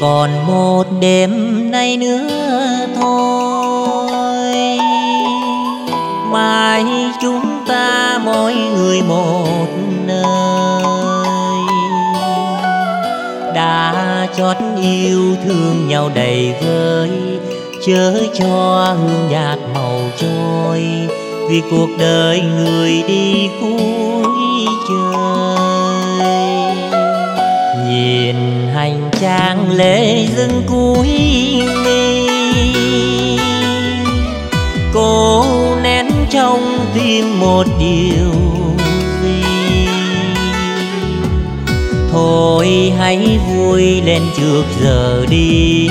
còn một đêm nay nữa thôi. Mai chúng ta mỗi người một nơi. Đã chót yêu thương nhau đầy vơi, chớ cho hương nhạt màu trôi. Vì cuộc đời người đi cuối trời. Chàng lễ dâng cuối mi. Cô nén trong tim một điều gì? Thôi hãy vui lên trước giờ đi,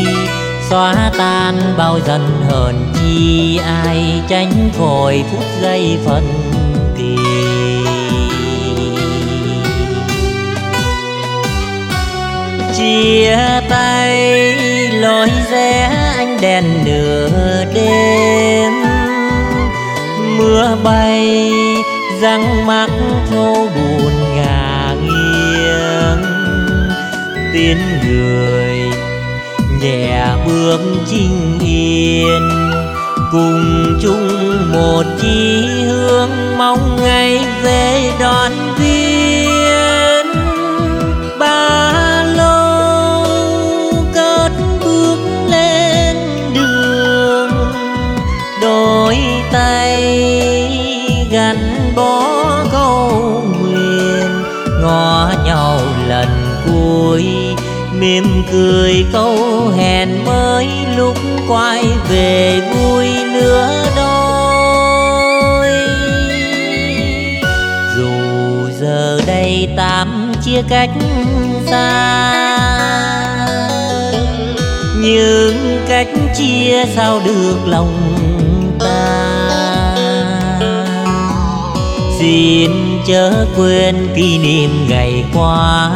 xóa tan bao dần hờn chi ai tránh khỏi phút giây phần chia tay, lối rẽ ánh đèn nửa đêm. Mưa bay, răng mắc thô buồn ngả nghiêng. Tiếng người nhẹ bước chinh yên. Cùng chung một chí hướng mong ngày về đón mỉm cười câu hẹn mới lúc quay về vui nữa đôi. Dù giờ đây tạm chia cách xa, nhưng cách chia sao được lòng ta? Xin chớ quên kỷ niệm ngày qua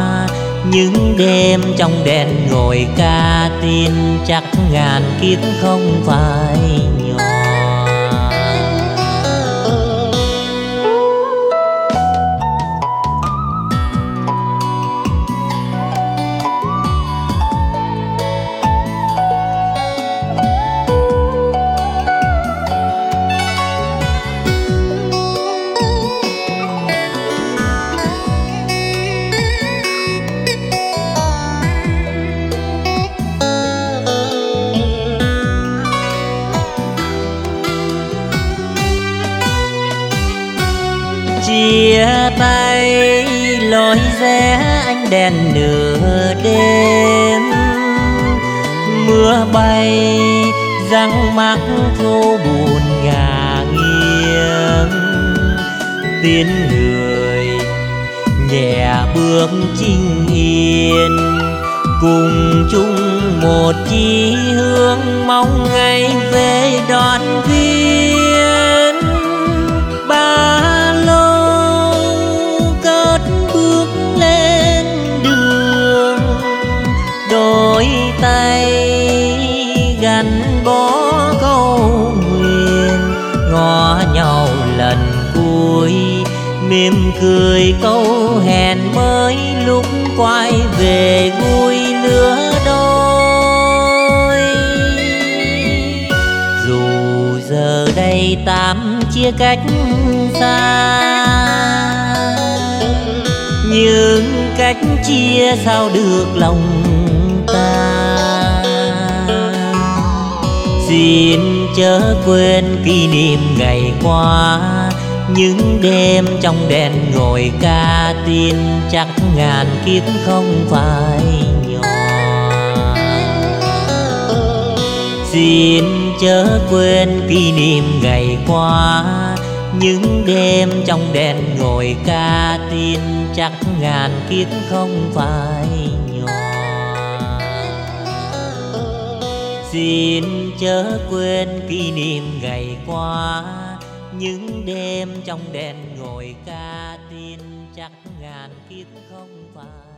những đêm trong đèn ngồi ca tin chắc ngàn kiếp không phải chia tay, lối rẽ ánh đèn nửa đêm. Mưa bay, răng mắt phố buồn ngả nghiêng. Tiếng người nhẹ bước chinh yên. Cùng chung một chí hướng mong ngày về đoàn viên mỉm cười câu hẹn mới lúc quay về vui lứa đôi. Dù giờ đây tạm chia cách xa, nhưng cách chia sao được lòng ta? Xin chớ quên kỷ niệm ngày qua những đêm trong đèn ngồi ca tin, chắc ngàn kiếp không phải nhỏ xin chớ quên kỷ niệm ngày qua, những đêm trong đèn ngồi ca tin, chắc ngàn kiếp không phải nhỏ xin chớ quên kỷ niệm ngày qua những đêm trong đèn ngồi ca tin chắc ngàn kiếp không phải